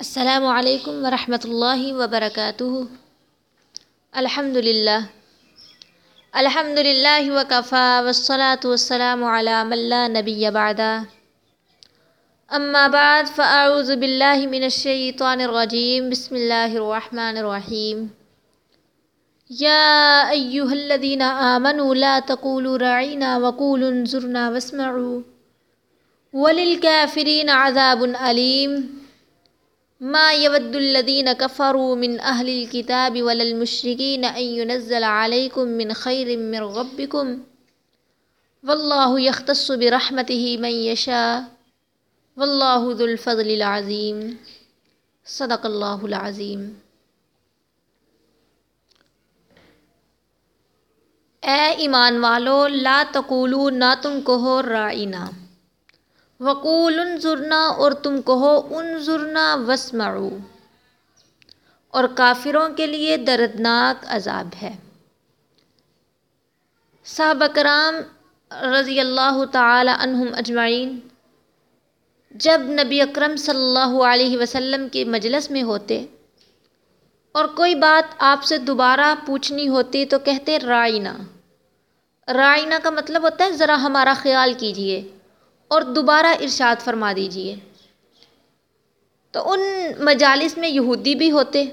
السلام علیکم ورحمۃ اللہ وبرکاتہ۔ الحمد للہ الحمد للہ وکفا والصلاة والسلام علی من لا نبی بعدا اما بعد، فاعوذ باللہ من الشیطان الرجیم۔ بسم اللہ الرحمن الرحیم۔ یا ایہا الذین آمنوا لا تقولوا رعینا وقولوا انظرنا واسمعوا۔ وللکافرین عذاب علیم۔ ما يود الذين كفروا من أهل الكتاب ولا المشركين أن ينزل عليكم من خير من ربكم والله يختص برحمته من يشاء والله ذو الفضل العظيم. صدق الله العظيم. اے ایمان والو، لا تقولو، نہ تم کہو رائنا وقول انظرنا اور تم کہو انظرنا وسمعو اور کافروں کے لیے دردناک عذاب ہے۔ صحابہ کرام رضی اللہ تعالی عنہم اجمعین، جب نبی اکرم صلی اللہ علیہ وسلم کے مجلس میں ہوتے اور کوئی بات آپ سے دوبارہ پوچھنی ہوتی تو کہتے، رائنا۔ رائنا کا مطلب ہوتا ہے، ذرا ہمارا خیال کیجیے۔ اور دوبارہ ارشاد فرما دیجیے۔ تو ان مجالس میں یہودی بھی ہوتے۔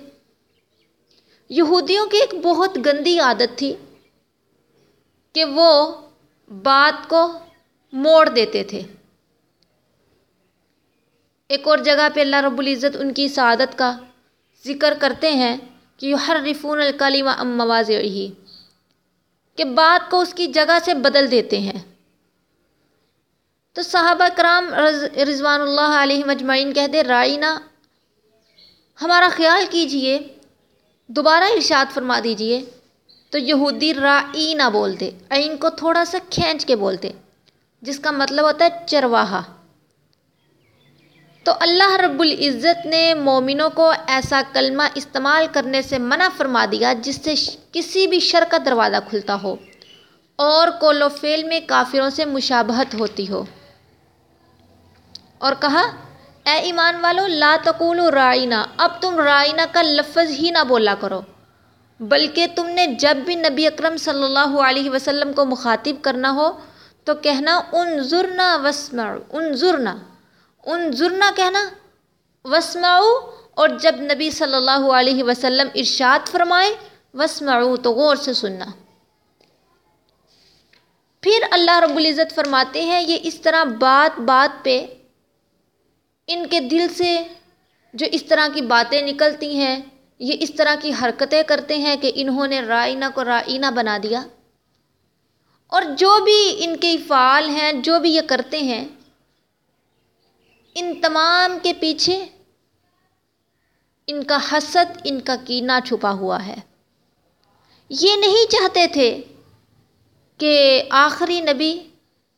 یہودیوں کی ایک بہت گندی عادت تھی کہ وہ بات کو موڑ دیتے تھے۔ ایک اور جگہ پہ اللہ رب العزت ان کی سعادت کا ذکر کرتے ہیں کہ ہر رفون الکلیم ام مواز ہی کہ بات کو اس کی جگہ سے بدل دیتے ہیں۔ تو صحابہ کرام رضوان اللہ علیہ مجمعین کہتے رائنا ہمارا خیال کیجیے، دوبارہ ارشاد فرما دیجیے۔ تو یہودی رائنا بولتے، عین کو تھوڑا سا کھینچ کے بولتے، جس کا مطلب ہوتا ہے چرواہا۔ تو اللہ رب العزت نے مومنوں کو ایسا کلمہ استعمال کرنے سے منع فرما دیا، جس سے کسی بھی شر کا دروازہ کھلتا ہو، اور کول و فیل میں کافروں سے مشابہت ہوتی ہو۔ اور کہا، اے ایمان والو، لا تقولوا رائنا اب تم رائنا کا لفظ ہی نہ بولا کرو، بلکہ تم نے جب بھی نبی اکرم صلی اللہ علیہ وسلم کو مخاطب کرنا ہو تو کہنا، انظرنا واسمعوا، انظرنا انظرنا کہنا، واسمعوا، اور جب نبی صلی اللہ علیہ وسلم ارشاد فرمائے، واسمعوا، تو غور سے سننا۔ پھر اللہ رب العزت فرماتے ہیں، یہ اس طرح بات بات پہ ان کے دل سے جو اس طرح کی باتیں نکلتی ہیں، یہ اس طرح کی حرکتیں کرتے ہیں کہ انہوں نے رائنا کو رائنا بنا دیا۔ اور جو بھی ان کے افعال ہیں، جو بھی یہ کرتے ہیں، ان تمام کے پیچھے ان کا حسد، ان کا کینہ چھپا ہوا ہے۔ یہ نہیں چاہتے تھے کہ آخری نبی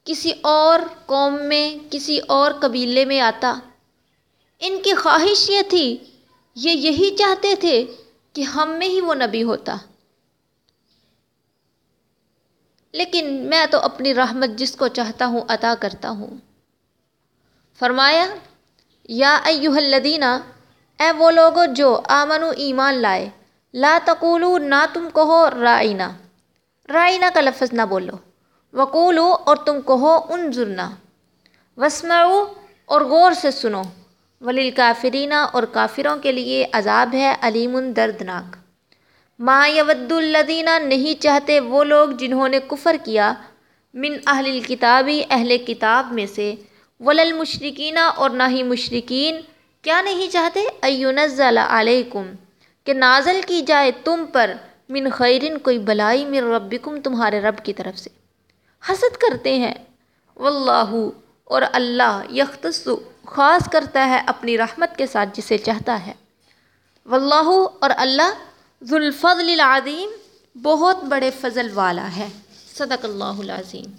کسی اور قوم میں، کسی اور قبیلے میں آتا۔ ان کی خواہش یہ تھی، یہ یہی چاہتے تھے کہ ہم میں ہی وہ نبی ہوتا۔ لیکن میں تو اپنی رحمت جس کو چاہتا ہوں عطا کرتا ہوں۔ فرمایا، یا ایوہ الذین، اے وہ لوگو جو آمنو ایمان لائے، لا تقولو، نہ تم کہو رائنا۔ رائنا کا لفظ نہ بولو، وقولو اور تم کہو انظرنا۔ واسمعو اور غور سے سنو۔ ولیل کافرینہ اور کافروں کے لیے عذاب ہے، علیم دردناک۔ ما یود الذین نہیں چاہتے وہ لوگ جنہوں نے کفر کیا، من اہل الکتابی اہل کتاب میں سے۔ ولل مشرقینہ اور نہ ہی مشرقین کیا نہیں چاہتے؟ ایونزل علیکم، کہ نازل کی جائے تم پر من خیرن کوئی بلائی من ربکم تمہارے رب کی طرف سے۔ حسد کرتے ہیں۔ واللہ اور اللہ یختص خاص کرتا ہے اپنی رحمت کے ساتھ جسے چاہتا ہے۔ واللہ اور اللہ ذوالفضل العظیم بہت بڑے فضل والا ہے۔ صدق اللہ العظیم۔